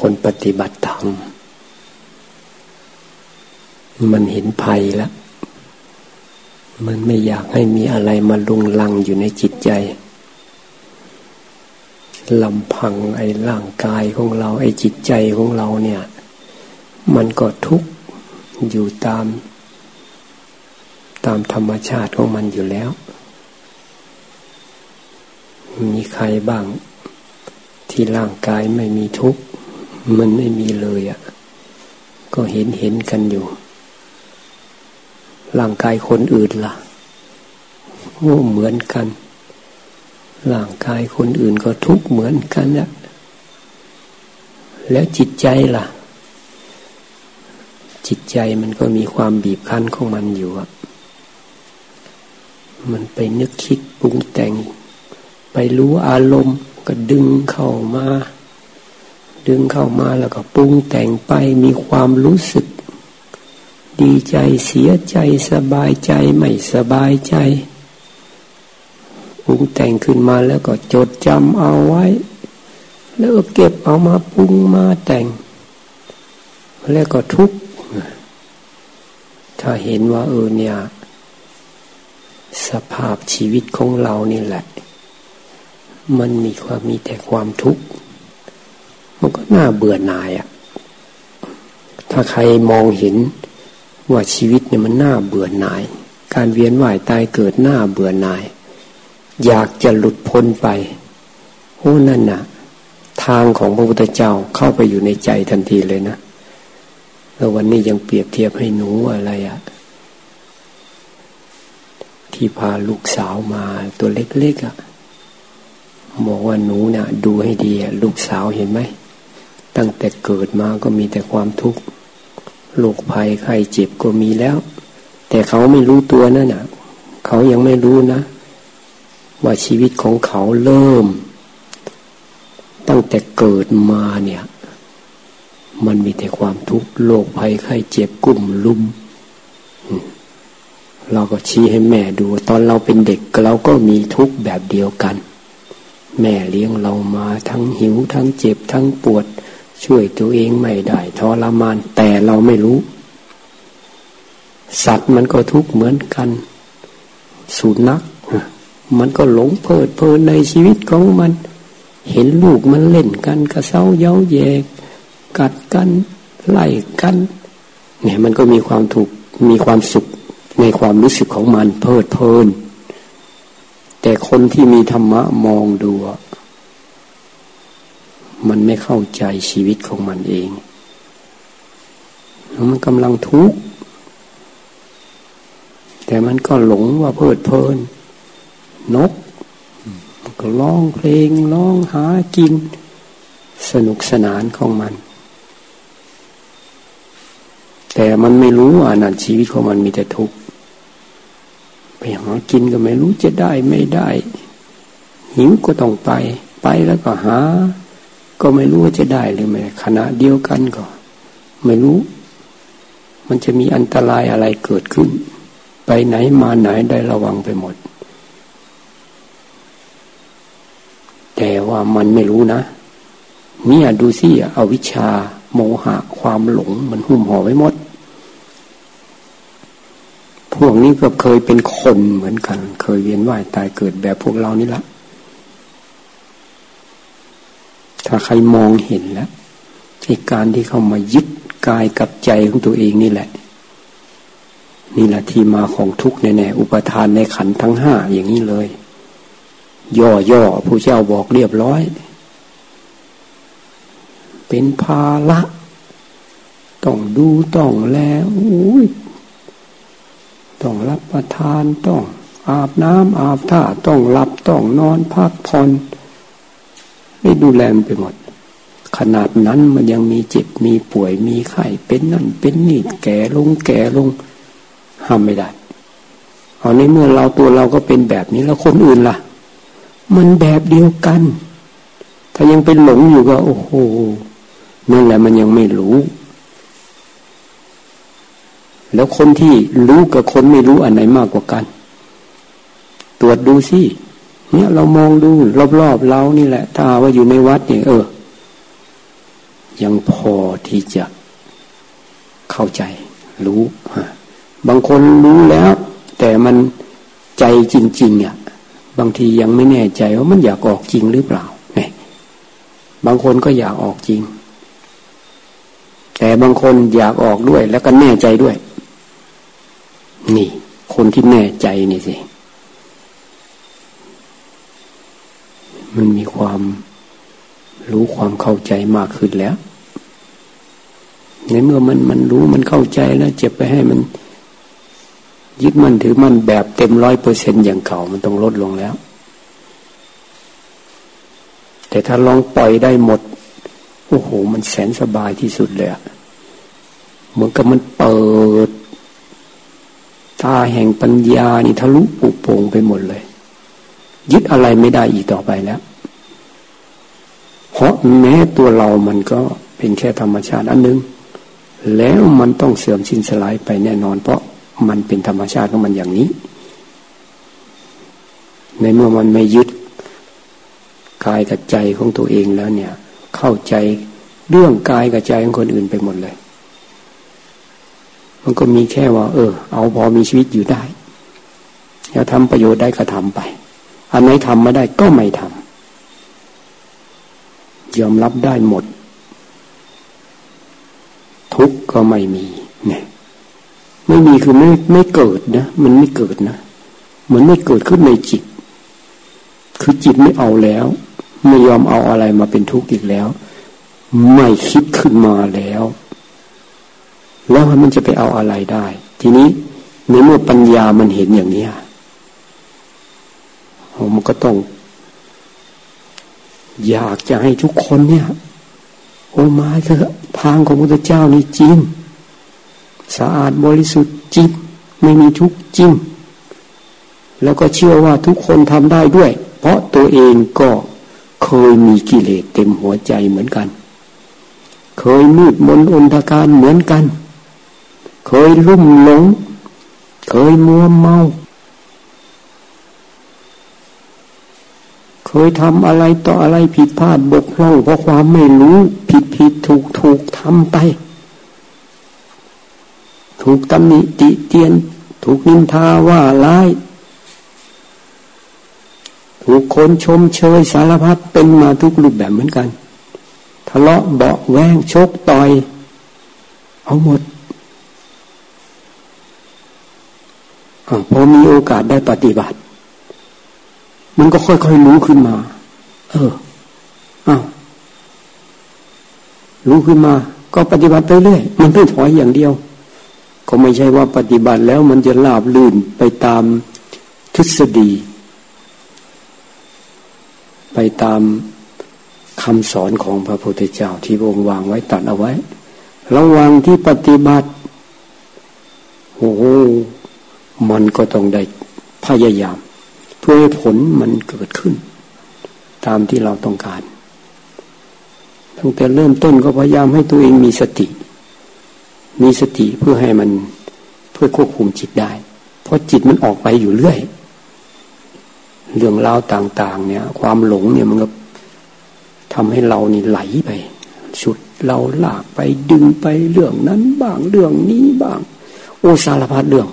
คนปฏิบัติธรรมมันเห็นภัยแล้ว มันไม่อยากให้มีอะไรมาลุงลังอยู่ในจิตใจลำพังไอ้ร่างกายของเรา ไอ้จิตใจของเราเนี่ย มันก็ทุกข์อยู่ตาม ตามธรรมชาติของมันอยู่แล้ว มีใครบ้าง ที่ร่างกายไม่มีทุกข์ มันไม่มีเลยอะ่ะ ก็เห็นเห็นกันอยู่ ร่างกายคนอื่นละ่ะโอ้เหมือนกัน ร่างกายคนอื่นก็ทุกข์เหมือนกันอะแล้วจิตใจล่ะ จิตใจมันก็มีความบีบคั้นของมันอยู่อะมันไปนึกคิดปรุงแต่ง ไปรู้อารมณ์ก็ดึงเข้ามา ดึงเข้ามาแล้วก็ปรุงแต่งไปมีความรู้สึก ดีใจเสียใจสบายใจไม่สบายใจปรุงแต่งขึ้นมาแล้วก็จดจำเอาไว้ แล้วก็เก็บเอามาปรุงมาแต่ง แล้วก็ทุกข์ถ้าเห็นว่าเออเนี่ย สภาพชีวิตของเรานี่แหละ มันมีความมีแต่ความทุกข์ มันก็น่าเบื่อหน่ายอะ่ะ ถ้าใครมองเห็นว่าชีวิตเนี่ยมันน่าเบื่อหน่าย การเวียนว่ายตายเกิดน่าเบื่อหน่าย อยากจะหลุดพ้นไปโอ้นั่นน่ะ ทางของพระพุทธเจ้าเข้าไปอยู่ในใจทันทีเลยนะแล้ววันนี้ยังเปรียบเทียบให้หนูอะไรอะ่ะที่พาลูกสาวมาตัวเล็กๆอะ่ะบอกว่าหนูนะ่ะ ดูให้ดีลูกสาวเห็นไหม ตั้งแต่เกิดมาก็มีแต่ความทุกข์โรคภัยไข้เจ็บก็มีแล้ว แต่เขาไม่รู้ตัวนั่นน่ะเขายังไม่รู้นะ ว่าชีวิตของเขาเริ่ม ตั้งแต่เกิดมาเนี่ย มันมีแต่ความทุกข์โรคภัยไข้เจ็บกุ่มลุมเราก็ชี้ให้แม่ดู ตอนเราเป็นเด็กเราก็มีทุกข์แบบเดียวกัน แม่เลี้ยงเรามาทั้งหิวทั้งเจ็บทั้งปวด ช่วยตัวเองไม่ได้ทรมานแต่เราไม่รู้ สัตว์มันก็ทุกข์เหมือนกัน สุนัขมันก็หลงเพลิดเพลินในชีวิตของมัน เห็นลูกมันเล่นกันกระเซ้าเย้าแยก กัดกันไล่กัน เนี่ยมันก็มีความถูกมีความสุขในความรู้สึกของมันเพลิดเพลิน แต่คนที่มีธรรมะมองดู มันไม่เข้าใจชีวิตของมันเองมันกำลังทุกข์แต่มันก็หลงว่าเพลิดเพลิน นก ก็ร้องเพลงร้องหากิน สนุกสนานของมัน แต่มันไม่รู้ว่านั่นชีวิตของมันมีแต่ทุกข์ไปหากินก็ไม่รู้จะได้ไม่ได้ หิวก็ต้องไป ไปแล้วก็หา ก็ไม่รู้ว่าจะได้หรือไม่ขณะเดียวกันก็ ไม่รู้ มันจะมีอันตรายอะไรเกิดขึ้น ไปไหนมาไหนได้ระวังไปหมด แต่ว่ามันไม่รู้นะเนี่ยดูสิอวิชาโมหะ ความหลง มันหุ้มห่อไว้หมด พวกนี้ก็เคยเป็นคนเหมือนกัน เคยเวียนว่ายตายเกิดแบบพวกเรานี่ละ ถ้าใครมองเห็นแล้วในการที่เข้ามายึดกายกับใจของตัวเองนี่แหละ นี่แหละที่มาของทุกข์แน่ๆอุปทานในขันทั้งห้าอย่างนี้เลย ย่อๆผู้เจ้าบอกเรียบร้อย เป็นภาละต้องดูต้องแลอุ้ยต้องรับประทานต้องอาบน้ำอาบท่าต้องหลับต้องนอนพักผ่อน ไม่ดูแลมันไปหมด ขนาดนั้นมันยังมีเจ็บมีป่วยมีไข้เป็นนั่นเป็นนี่แก่ลงแก่ลงห้ามไม่ได้เอาในเมื่อเราตัวเราก็เป็นแบบนี้แล้วคนอื่นล่ะ มันแบบเดียวกัน ถ้ายังเป็นหลงอยู่ก็ โอ้โหนั่นแหละมันยังไม่รู้ แล้วคนที่รู้กับคนไม่รู้อันไหนมากกว่ากัน ตรวจดูสิ เนี่ยเรามองดูรอบๆเรานี่แหละ ถ้าว่าอยู่ในวัดเนี่ยเออ ยังพอที่จะเข้าใจ รู้บางคนรู้แล้ว แต่มันใจจริงๆอะบางทียังไม่แน่ใจว่ามันอยากออกจริงหรือเปล่าเนี่ยบางคนก็อยากออกจริง แต่บางคนอยากออกด้วย แล้วก็แน่ใจด้วย นี่ คนที่แน่ใจนี่สิ มันมีความรู้ความเข้าใจมากขึ้นแล้ว ในเมื่อมันมันรู้มันเข้าใจแล้วจะไปให้มันยึดมั่นถือมั่นแบบเต็มร้อยเปอร์เซ็นอย่างเก่ามันต้องลดลงแล้ว แต่ถ้าลองปล่อยได้หมด โอ้โห มันแสนสบายที่สุดเลยเหมือนกับมันเปิดตาแห่งปัญญานี่ทะลุปุโปงไปหมดเลย ยึดอะไรไม่ได้อีกต่อไปแล้ว เพราะแม้ตัวเรามันก็เป็นแค่ธรรมชาติอันนึง แล้วมันต้องเสื่อมสิ้นสลายไปแน่นอน เพราะมันเป็นธรรมชาติของมันอย่างนี้ ในเมื่อมันไม่ยึดกายกับใจของตัวเองแล้วเนี่ย เข้าใจเรื่องกายกับใจของคนอื่นไปหมดเลย มันก็มีแค่ว่า เออ เอาพอมีชีวิตอยู่ได้จะทำประโยชน์ได้ก็ทำไป อันไหนทำไม่ได้ก็ไม่ทำยอมรับได้หมด ทุกก็ไม่มีเนี่ยไม่มีคือไม่ไม่เกิดนะ มันไม่เกิดนะเหมือนไม่เกิดขึ้นในจิต คือจิตไม่เอาแล้ว ไม่ยอมเอาอะไรมาเป็นทุกข์อีกแล้ว ไม่คิดขึ้นมาแล้ว แล้วมันจะไปเอาอะไรได้ ทีนี้ในเมื่อปัญญามันเห็นอย่างนี้ มันก็ต้อง อยากจะให้ทุกคนเนี่ย โอ้มาเถอะทางของพระเจ้านี่จริงสะอาดบริสุทธิ์จริงไม่มีทุกข์จริงแล้วก็เชื่อว่าทุกคนทำได้ด้วย เพราะตัวเองก็เคยมีกิเลสเต็มหัวใจเหมือนกัน เคยมืดมนอนทการเหมือนกัน เคยลุ่มหลง เคยมัวเมา เคยทำอะไรต่ออะไรผิดพลาดบกพร่องเพราะความไม่รู้ผิดผิดถูกถูกทำไป ถูกตำหนิติเตียน ถูกนินทาว่าร้าย ถูกคนชมเชยสารพัดเป็นมาทุกรูปแบบเหมือนกัน ทะเลาะเบาแวงชกต่อย เอาหมดอพอมีโอกาสได้ปฏิบัติ มันก็ค่อยๆรู้ขึ้นมา เอออ้าวรู้ขึ้นมา ก็ปฏิบัติไปเรื่อย มันไม่ถอยอย่างเดียว ก็ไม่ใช่ว่าปฏิบัติแล้วมันจะลาบลื่นไปตามทฤษฎี ไปตามคำสอนของพระพุทธเจ้าที่พระองค์วางไว้ตัดเอาไว้ ระวังที่ปฏิบัติโอ้โหมันก็ต้องได้พยายาม เพื่อให้ผลมันเกิดขึ้น ตามที่เราต้องการ ตั้งแต่เริ่มต้นก็พยายามให้ตัวเองมีสติ มีสติเพื่อให้มันเพื่อควบคุมจิตได้ เพราะจิตมันออกไปอยู่เรื่อย เรื่องราวต่าง ๆ เนี่ย ความหลงเนี่ยมันก็ทำให้เรานี่ไหลไปชุดเราลากไปดึงไปเรื่องนั้นบ้างเรื่องนี้บ้าง โอสารพัดเรื่อง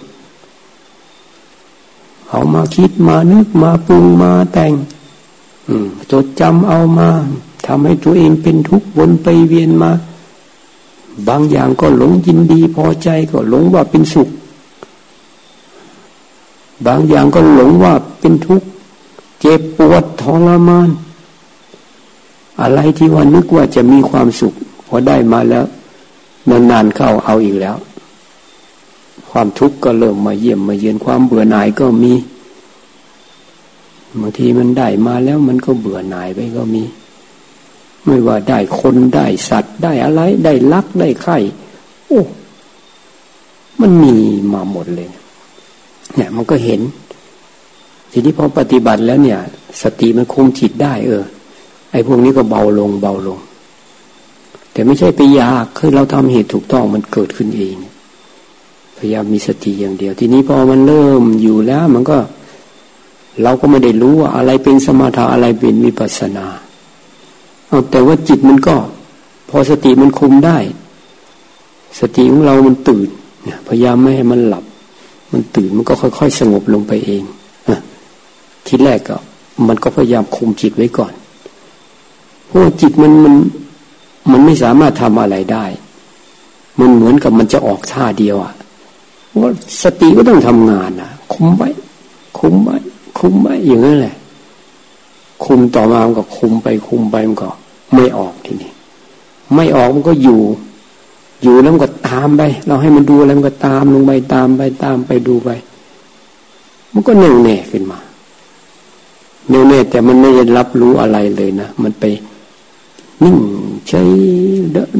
เอามาคิดมานึกมาปรุงมาแต่งจดจำเอามาทำให้ตัวเองเป็นทุกข์วนไปเวียนมา บางอย่างก็หลงยินดีพอใจก็หลงว่าเป็นสุข บางอย่างก็หลงว่าเป็นทุกข์เจ็บปวดทรมาน อะไรที่ว่านึกว่าจะมีความสุข พอได้มาแล้วนานๆเข้าเอาอีกแล้ว ความทุกข์ก็เริ่มมาเยี่ยมมาเยือนความเบื่อหน่ายก็มีบางทีมันได้มาแล้วมันก็เบื่อหน่ายไปก็มี ไม่ว่าได้คนได้สัตว์ได้อะไร ได้ลักได้ไข่โอ้มันมีมาหมดเลย เนี่ย มันก็เห็น ทีนี้พอปฏิบัติแล้วเนี่ย สติมันคุมจิตได้ เออ ไอ้พวกนี้ก็เบาลงเบาลง แต่ไม่ใช่ไปยากคือเราทำเหตุถูกต้องมันเกิดขึ้นเอง ยายามมีสติอย่างเดียว ทีนี้พอมันเริ่มอยู่แล้ว มันก็ เราก็ไม่ได้รู้ว่าอะไรเป็นสมาธิอะไรเป็นวิปัสสนาเอาแต่ว่าจิตมันก็ พอสติมันคุมได้ สติของเรามันตื่นพยายามไม่ให้มันหลับ มันตื่นมันก็ค่อย ๆ สงบลงไปเองทีแรกก็ มันก็พยายามคุมจิตไว้ก่อนเพราะจิตมันมันมันไม่สามารถทำอะไรได้ มันเหมือนกับมันจะออกท่าเดียวอะ่ะ ว่าสติก็ต้องทำงานอะคุมไว้ คุมไว้ คุมไว้อย่างนั้นแหละ คุมต่อมามันก็คุมไปคุมไปมันก็ไม่ออกทีนี้ไม่ออกมันก็อยู่ อยู่แล้วมันก็ตามไป เราให้มันดูอะไรมันก็ตามลงไปตามไปตามไปดูไป มันก็แน่วแน่ขึ้นมาแน่วแน่แต่มันไม่ได้รับรู้อะไรเลยนะมันไปนิ่งใช้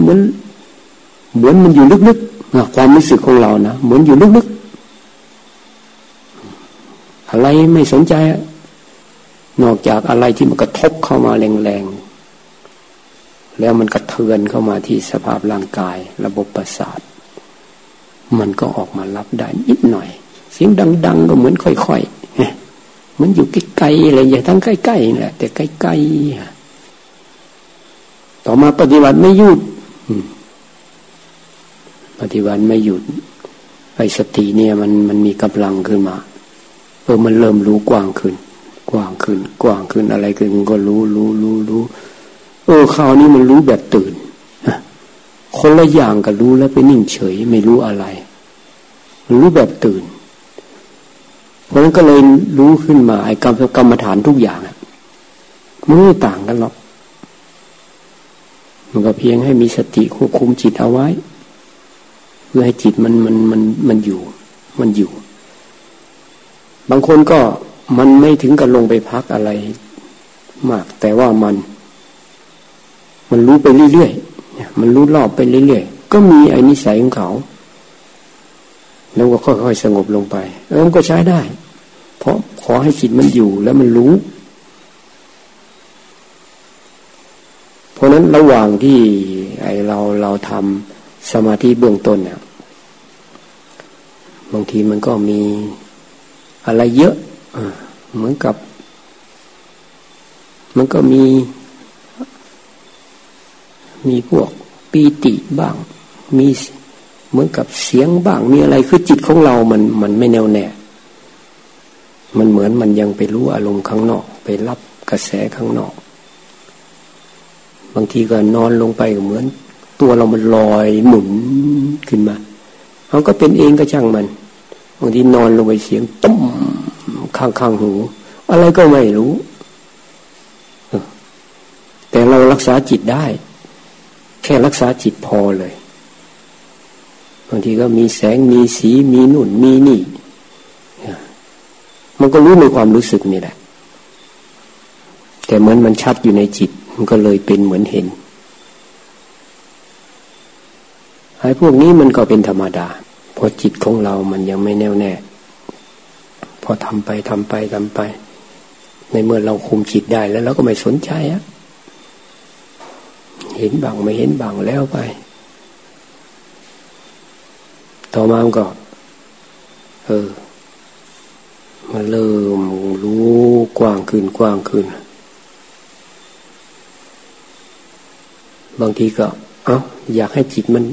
เหมือนเหมือนมันอยู่ลึกๆ ความรู้สึกของเรานะเหมือนอยู่ลึกๆอะไรไม่สนใจ นอกจากอะไรที่มันกระทบเข้ามาแรงๆแล้วมันกระเทือนเข้ามาที่สภาพร่างกาย ระบบประสาท มันก็ออกมารับได้นิดหน่อย เสียงดัง ๆ ก็เหมือนค่อยๆมันอยู่ใกล้ๆอะไรอย่างทั้งใกล้ๆแหละแต่ใกล้ๆต่อมาปฏิบัติไม่หยุด ปฏิบัติไม่หยุด ไอ้สติเนี่ยมันมันมีกำลังขึ้นมาเออมันเริ่มรู้กว้างขึ้น กว้างขึ้น กว้างขึ้นอะไรขึ้นก็รู้รู้รู้รู้เออคราวนี้มันรู้แบบตื่นคนละอย่างกับรู้แล้วไปนิ่งเฉยไม่รู้อะไรรู้แบบตื่น เพราะนั้นก็เลยรู้ขึ้นมาไอ้กรรมกรรมฐานทุกอย่างมันไม่ต่างกันหรอกมันก็เพียงให้มีสติควบคุมจิตเอาไว้ พื่อให้จิตมันมันมันมันอยู่ มันอยู่ บางคนก็มันไม่ถึงกับลงไปพักอะไรมาก แต่ว่ามัน มันรู้ไปเรื่อยๆมันรู้รอบไปเรื่อยๆก็มีไอ้นิสัยของเขา แล้วก็ค่อยๆสงบลงไป เออมันก็ใช้ได้ เพราะขอให้จิตมันอยู่แล้วมันรู้ เพราะนั้นระหว่างที่ไอเราเราทำสมาธิเบื้องต้นเนี่ย บางทีมันก็มีอะไรเยอะเหมือนกับ มันก็มี มีพวกปีติบ้าง มีเหมือนกับเสียงบ้าง มีอะไรคือจิตของเรา มันมันไม่แน่วแน่ มันเหมือนมันยังไปรู้อารมณ์ข้างนอก ไปรับกระแสข้างนอก บางทีก็นอนลงไปเหมือน ตัวเรามันลอยหมุนขึ้นมา เขาก็เป็นเองก็ช่างมันบางทีนอนลงไปเสียงตุ้มข้างข้างหู อะไรก็ไม่รู้ แต่เรารักษาจิตได้ แค่รักษาจิตพอเลยบางทีก็มีแสงมีสีมีนุ่นมีนี่ มันก็รู้ในความรู้สึกนี่แหละ แต่เหมือนมันชัดอยู่ในจิต มันก็เลยเป็นเหมือนเห็นไอ้พวกนี้มันก็เป็นธรรมดา เพราะจิตของเรามันยังไม่แน่วแน่ พอทำไปทำไปทำไป ในเมื่อเราคุมจิตได้แล้วเราก็ไม่สนใจอะเห็นบางไม่เห็นบางแล้วไป ต่อมาก็ เออมาเริ่มรู้กว้างขึ้นกว้างขึ้น บางทีก็ เอา้าอยากให้จิตมัน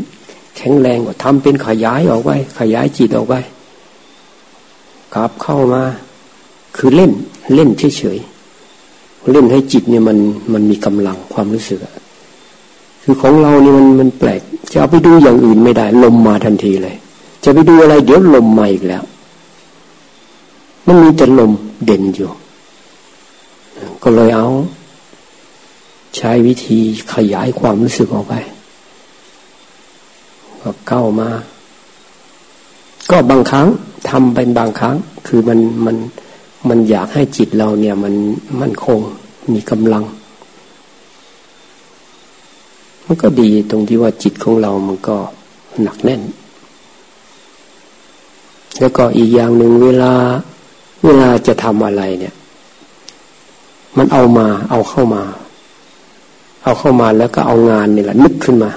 ข็งแรงก็ทำเป็นขยายออกไปขยายจิตออกไปกลับเข้ามา คือเล่นเล่นเฉยๆเล่นให้จิตเนี่ยมันมันมีกำลังความรู้สึกคือของเรานี่มันมันแปลก จะเอาไปดูอย่างอื่นไม่ได้ ลมมาทันทีเลย จะไปดูอะไร เดี๋ยวลมมาอีกแล้ว มันมีแต่ลมเด่นอยู่ ก็เลยเอา ใช้วิธีขยายความรู้สึกออกไป ก็เข้ามา ก็บางครั้งทำเป็นบางครั้ง คือมันมันมันอยากให้จิตเราเนี่ย มันมันคงมีกำลัง มันก็ดีตรงที่ว่าจิตของเรามันก็หนักแน่น แล้วก็อีกอย่างหนึ่งเวลา เวลาจะทำอะไรเนี่ย มันเอามา เอาเข้ามา เอาเข้ามาแล้วก็เอางานนี่แหละนึกขึ้นมา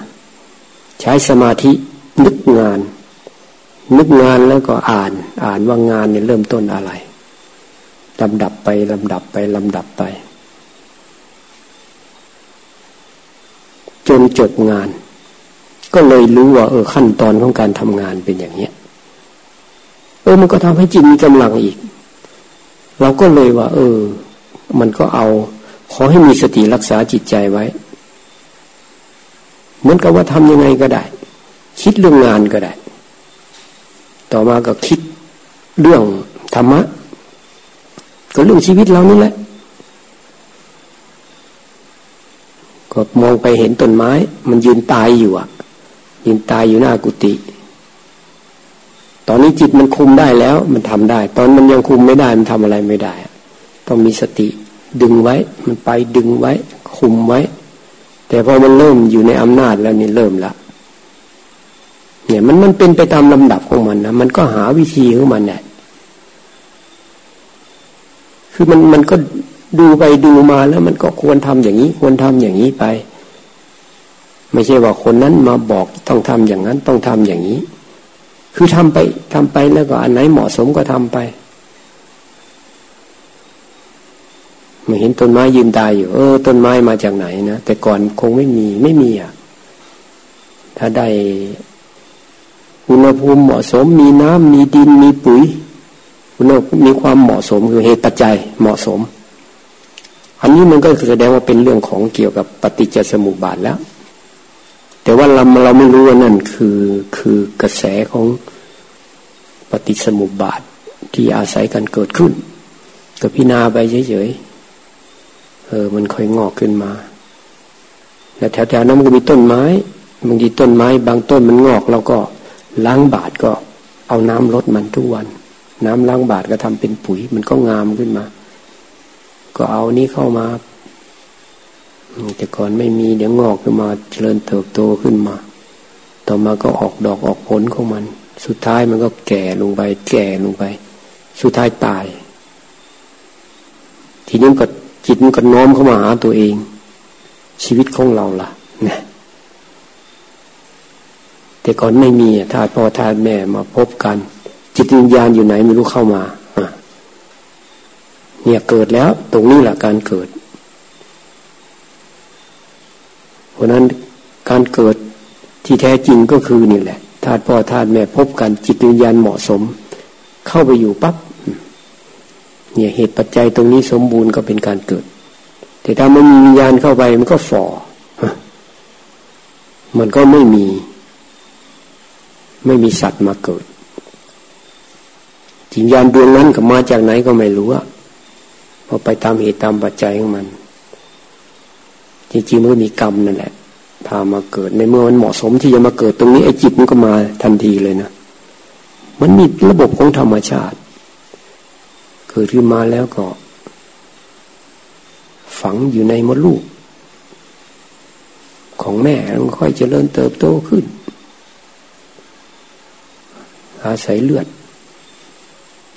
ใช้สมาธินึกงาน นึกงานแล้วก็อ่าน อ่านว่างานเนี่ยเริ่มต้นอะไรลำดับไปลำดับไปลำดับไป จนจบงาน ก็เลยรู้ว่า เออขั้นตอนของการทำงานเป็นอย่างเนี้ยเออมันก็ทำให้จิตมีกำลังอีก เราก็เลยว่า เออ มันก็เอา ขอให้มีสติรักษาจิตใจไว้ เหมือนกับว่าทำยังไงก็ได้ คิดเรื่องงานก็ได้ ต่อมาก็คิดเรื่องธรรมะก็เรื่องชีวิตเรานี่แหละ ก็มองไปเห็นต้นไม้ มันยืนตายอยู่อะ ยืนตายอยู่หน้ากุฏิตอนนี้จิตมันคุมได้แล้ว มันทำได้ ตอนมันยังคุมไม่ได้มันทำอะไรไม่ได้ต้องมีสติ ดึงไว้ มันไปดึงไว้ คุมไว้ แต่พอมันเริ่มอยู่ในอำนาจแล้วนี่เริ่มละเนี่ยมันมันเป็นไปตามลำดับของมันนะมันก็หาวิธีของมันแหละคือมันมันก็ดูไปดูมาแล้วมันก็ควรทำอย่างนี้ ควรทำอย่างนี้ไป ไม่ใช่ว่าคนนั้นมาบอกต้องทำอย่างนั้นต้องทำอย่างนี้ คือทำไปทำไปแล้วก็อันไหนเหมาะสมก็ทำไป มาเห็นต้นไม้ยืนตายอยู่ เออ ต้นไม้มาจากไหนนะแต่ก่อนคงไม่มีไม่มีอะ ถ้าได้อุณหภูมิเหมาะสม มีน้ำมีดินมีปุ๋ยอุณหภูมิมีความเหมาะสมคือเหตุปัจจัยเหมาะสม อันนี้มันก็แสดงว่าเป็นเรื่องของเกี่ยวกับปฏิจจสมุปบาทแล้ว แต่ว่าเราเราไม่รู้ว่านั่นคือคือกระแสของปฏิสมุปบาทที่อาศัยกันเกิดขึ้น ก็พินาไปเฉยๆ เออ มันค่อยงอกขึ้นมาแล้วแถวๆนั้นมันก็มีต้นไม้บางทีต้นไม้ บางต้นมันงอกเราก็ล้างบาทก็เอาน้ำลดมันทุกวัน น้ำล้างบาทก็ทำเป็นปุ๋ย มันก็งามขึ้นมา ก็เอานี้เข้ามาแต่ก่อนไม่มีเดี๋ยวงอกขึ้นมาเจริญเติบโตขึ้นมา ต่อมาก็ออกดอกออกผลของมัน สุดท้ายมันก็แก่ลงไป แก่ลงไป สุดท้ายตาย ทีนี้ก็ จิตมันก็น้อมเข้ามาหาตัวเอง ชีวิตของเราล่ะนะแต่ก่อนไม่มีทาพ่อทาแม่มาพบกัน จิตวิญญาณอยู่ไหนไม่รู้เข้ามาเนี่ยเกิดแล้ว ตรงนี้แหละการเกิด เพราะนั้นการเกิดที่แท้จริงก็คือนี่แหละธาตุพ่อธาตุแม่พบกันจิตวิญญาณเหมาะสม เข้าไปอยู่ปับ๊บ เนี่ยเหตุปัจจัยตรงนี้สมบูรณ์ก็เป็นการเกิด แต่ถ้ามันมีวิญญาณเข้าไปมันก็ฝ่อมันก็ไม่มี ไม่มีสัตว์มาเกิดจิตวิญญาณดวงนั้นก็มาจากไหนก็ไม่รู้อะพอไปตามเหตุตามปัจจัยของมัน จริงๆมันก็มีกรรมนั่นแหละ พามาเกิดในเมื่อมันเหมาะสมที่จะมาเกิดตรงนี้ไอ้จิตมันก็มาทันทีเลยนะ มันมีระบบของธรรมชาติ กิดขึ้นมาแล้วก็ ฝังอยู่ในมดลูก ของแม่แล้วค่อยเจริญเติบโตขึ้น อาศัยเลือด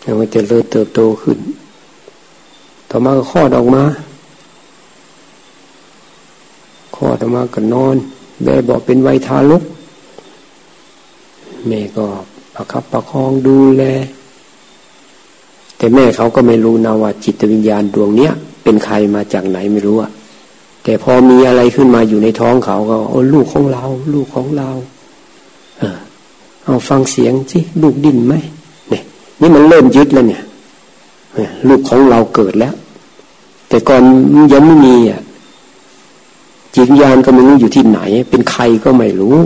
แล้วมันจะเริ่มเติบโตขึ้น ต่อมาก็คลอดออกมาคลอดออกมาก็นอนแม่บอกเป็นวัยทารกแม่ก็ประคับประคองดูแล แต่แม่เขาก็ไม่รู้นะว่าจิตวิญญาณดวงเนี้ยเป็นใครมาจากไหนไม่รู้อะแต่พอมีอะไรขึ้นมาอยู่ในท้องเขาก็โอ้ลูกของเรา ลูกของเราเออเอาฟังเสียงสิลูกดิ้นไหมเนี่ยนี่มันเริ่มยึดแล้วเนี่ยลูกของเราเกิดแล้ว แต่ก่อนยังไม่มีอะจิตวิญญาณก็ไม่รู้อยู่ที่ไหน เป็นใครก็ไม่รู้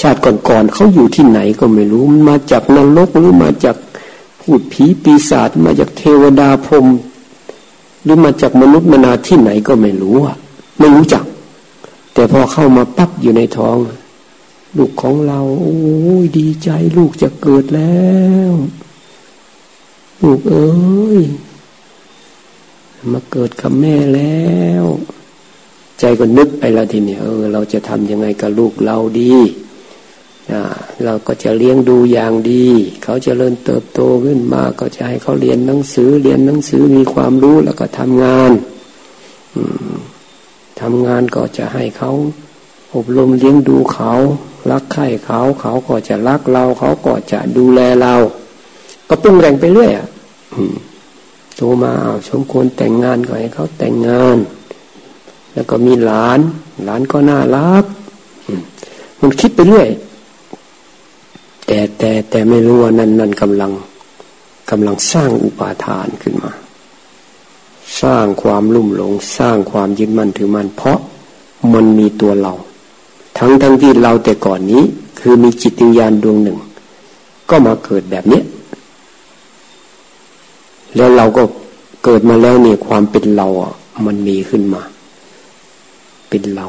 ชาติก่อนๆเขาอยู่ที่ไหนก็ไม่รู้มาจากนรกหรือมาจาก พูดผีปีศาจมาจากเทวดาพรมหรือมาจากมนุษย์มนาที่ไหนก็ไม่รู้อะไม่รู้จัก แต่พอเข้ามาปั๊บอยู่ในท้อง ลูกของเรา โอ้ยดีใจลูกจะเกิดแล้ว ลูกเอ้ย มาเกิดกับแม่แล้ว ใจก็นึกไปแล้วทีนี้เออ เราจะทำยังไงกับลูกเราดี เราก็จะเลี้ยงดูอย่างดี เขาจะเริ่มเติบโตขึ้นมาก็จะให้เขาเรียนหนังสือเรียนหนังสือมีความรู้แล้วก็ทำงานทำงานก็จะให้เขาอบรมเลี้ยงดูเขารักใคร่เขาเขาก็จะรักเราเขาก็จะดูแลเรา ก็ปรุงแต่งไปเรื่อยอะโตมาอ้าวสมควรแต่งงานก็ให้เขาแต่งงาน แล้วก็มีหลาน หลานก็น่ารักมันคิดไปเรื่อย แต่แต่แต่ไม่รู้ว่านั่นนั่นกำลังกำลังสร้างอุปาทานขึ้นมา สร้างความลุ่มหลง สร้างความยึดมั่นถือมั่นเพราะมันมีตัวเรา ทั้งทั้งที่เราแต่ก่อนนี้ คือมีจิตวิญญาณดวงหนึ่ง ก็มาเกิดแบบนี้แล้วเราก็เกิดมาแล้วเนี่ยความเป็นเราอะมันมีขึ้นมา เป็นเรา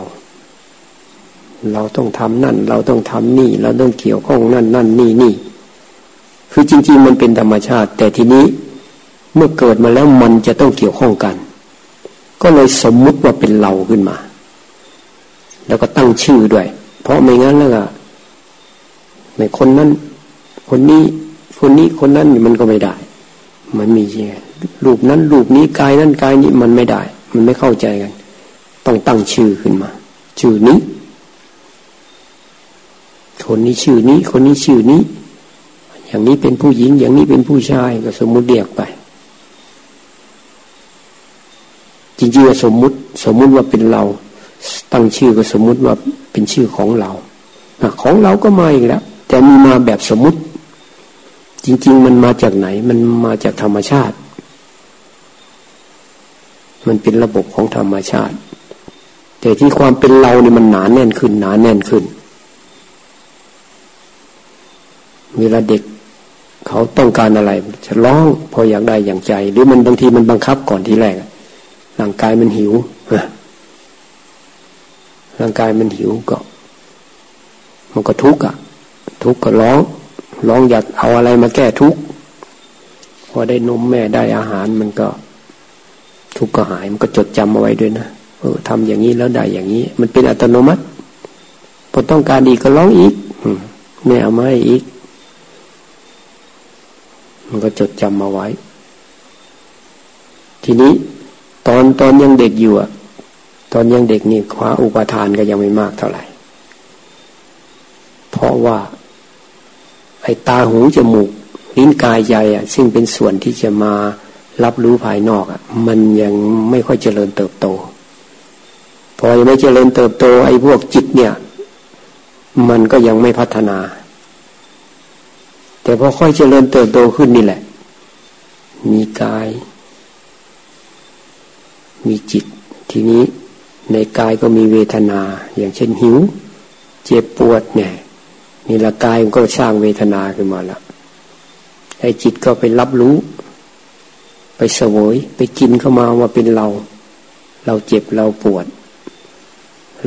เราต้องทำนั่น เราต้องทำนี่ เราต้องเกี่ยวข้องนั่นนั่นนี่นี่คือจริง ๆ มันเป็นธรรมชาติ แต่ทีนี้เมื่อเกิดมาแล้วมันจะต้องเกี่ยวข้องกัน ก็เลยสมมุติว่าเป็นเราขึ้นมา แล้วก็ตั้งชื่อด้วย เพราะไม่งั้นแล้วก็ในคนนั้น คนนี้คนนี้คนนั้นมันก็ไม่ได้ มันมีแค่รูปนั้นรูปนี้กายนั้นกายนี้มันไม่ได้ มันไม่เข้าใจกัน ต้องตั้งชื่อขึ้นมา ชื่อนี้ คนนี้ชื่อนี้ คนนี้ชื่อนี้ อย่างนี้เป็นผู้หญิง อย่างนี้เป็นผู้ชายก็สมมุติเรียกไป จริงๆว่าสมมุติ สมมุติว่าเป็นเรา ตั้งชื่อก็สมมุติว่าเป็นชื่อของเราของเราก็มาอีกแล้ว แต่มีมาแบบสมมุติ จริง ๆ มันมาจากไหน มันมาจากธรรมชาติ มันเป็นระบบของธรรมชาติ แต่ที่ความเป็นเราเนี่ยมันหนาแน่นขึ้น หนาแน่นขึ้น เวลาเด็กเขาต้องการอะไรจะร้องพออยากได้อย่างใจ หรือมันบางทีมันบังคับก่อนทีแรกร่างกายมันหิวร่างกายมันหิวก็มันก็ทุกข์อะ ทุกข์ก็ร้องร้องอยากเอาอะไรมาแก้ทุกข์พอได้นมแม่ได้อาหารมันก็ ทุกข์ก็หายมันก็จดจำเอาไว้ด้วยนะเออทำอย่างนี้แล้วได้อย่างนี้ มันเป็นอัตโนมัติพอต้องการอีกก็ร้องอีกแม่เอามาให้อีก มันก็จดจำมาไว้ ทีนี้ตอนตอนยังเด็กอยู่อะตอนยังเด็กนี่คว้าอุปทานก็ยังไม่มากเท่าไหร่ เพราะว่า ไอ้ตาหูจมูกลิ้นกายใจอะซึ่งเป็นส่วนที่จะมารับรู้ภายนอกอะมันยังไม่ค่อยเจริญเติบโต พอยังไม่เจริญเติบโต ไอ้พวกจิตเนี่ย มันก็ยังไม่พัฒนา แต่พอค่อยเจริญเติบโตขึ้นนี่แหละ มีกาย มีจิต ทีนี้ในกายก็มีเวทนา อย่างเช่นหิว เจ็บปวดเนี่ยนี่ละกายมันก็สร้างเวทนาขึ้นมาแล้วไอ้จิตก็ไปรับรู้ ไปเสวย ไปกินเข้ามาว่าเป็นเรา เราเจ็บเราปวด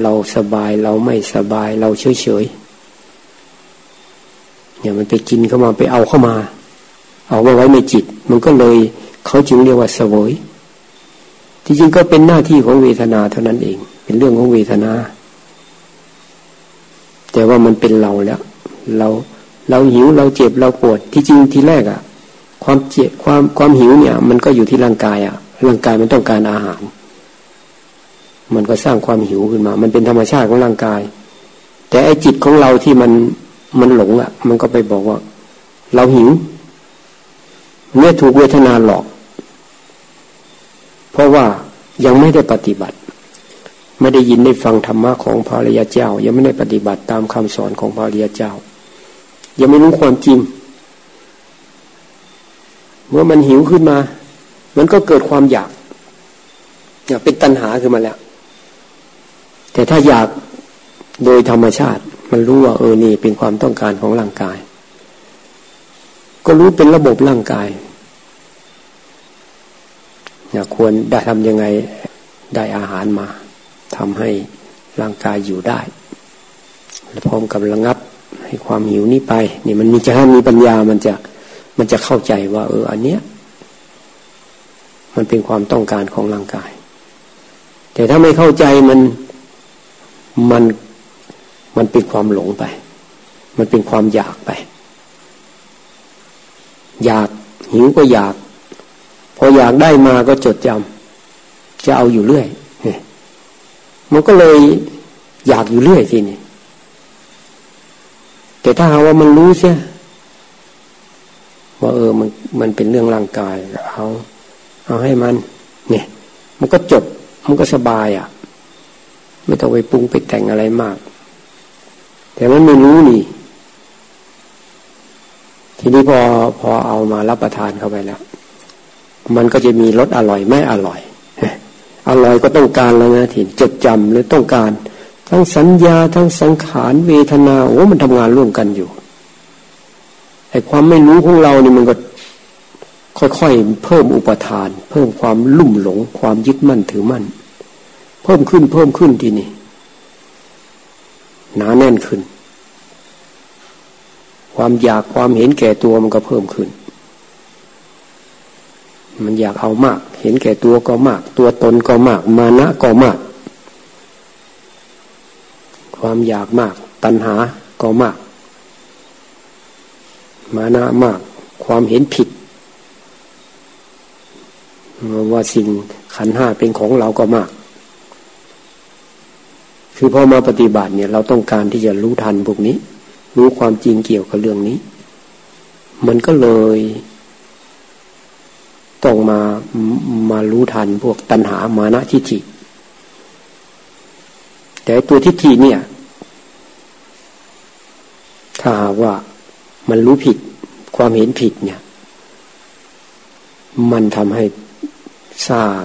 เราสบายเราไม่สบายเราเฉยเฉย เนี่ยมันไปกินเข้ามาไปเอาเข้ามา เอามาไว้ในจิต มันก็เลยเขาจึงเรียกว่าเสวยที่จริงก็เป็นหน้าที่ของเวทนาเท่านั้นเอง เป็นเรื่องของเวทนา แต่ว่ามันเป็นเราแล้ว เราเราหิวเราเจ็บเราปวด ที่จริงทีแรกอะ่ะความเจ็บความความหิวเนี่ย มันก็อยู่ที่ร่างกายอะ่ะร่างกายมันต้องการอาหาร มันก็สร้างความหิวขึ้นมา มันเป็นธรรมชาติของร่างกาย แต่ไอจิตของเราที่มัน มันหลงอะ มันก็ไปบอกว่า เราหิวเนี่ยถูกเวทนาหลอก เพราะว่ายังไม่ได้ปฏิบัติ ไม่ได้ยินได้ฟังธรรมะของพระริยเจ้า ยังไม่ได้ปฏิบัติตามคำสอนของพระริยเจ้า ยังไม่รู้ความจริง เมื่อมันหิวขึ้นมา มันก็เกิดความอยากอยากเป็นตัณหาขึ้นมาแล้ว แต่ถ้าอยากโดยธรรมชาติ มันรู้ว่าเออนี่เป็นความต้องการของร่างกาย ก็รู้เป็นระบบร่างกายอยากควรได้ทำยังไงได้อาหารมาทำให้ร่างกายอยู่ได้และพร้อมกับระงับให้ความหิวนี้ไปนี่มันมีจะให้มีปัญญามันจะมันจะเข้าใจว่า เออ อันเนี้ย มันเป็นความต้องการของร่างกาย แต่ถ้าไม่เข้าใจมันมัน มันเป็นความหลงไป มันเป็นความอยากไป อยากหิวก็อยาก พออยากได้มาก็จดจำจะเอาอยู่เรื่อยมันก็เลยอยากอยู่เรื่อยทีนี้แต่ถ้าหาว่ามันรู้เสียว่าเออมันมันเป็นเรื่องร่างกายเอาเอาให้มัน เนี่ย มันก็จบมันก็สบายอะ ไม่ต้องไปปรุงไปแต่งอะไรมาก แต่มันไม่รู้นี่ ทีนี้พอพอเอามารับประทานเข้าไปแล้ว มันก็จะมีรสอร่อยไม่อร่อย อร่อยก็ต้องการแล้วนะทีจดจำหรือต้องการ ทั้งสัญญาทั้งสังขารเวทนาโอ้มันทำงานร่วมกันอยู่ไอ้ความไม่รู้ของเรานี่มันก็ค่อยๆเพิ่มอุปทาน เพิ่มความลุ่มหลง ความยึดมั่นถือมั่น เพิ่มขึ้นเพิ่มขึ้นทีนี้ หนาแน่นขึ้น ความอยากความเห็นแก่ตัวมันก็เพิ่มขึ้น มันอยากเอามาก เห็นแก่ตัวก็มาก ตัวตนก็มาก มานะก็มาก ความอยากมาก ตัณหาก็มาก มานะมาก ความเห็นผิดว่าสิ่งขันห้าเป็นของเราก็มาก คือพอมาปฏิบัติเนี่ย เราต้องการที่จะรู้ทันพวกนี้ รู้ความจริงเกี่ยวกับเรื่องนี้ มันก็เลยต้องมามารู้ทันพวกตัณหามานะทิฏฐิแต่ตัวทิฏฐิเนี่ย ถ้าว่ามันรู้ผิดความเห็นผิดเนี่ย มันทำให้สร้าง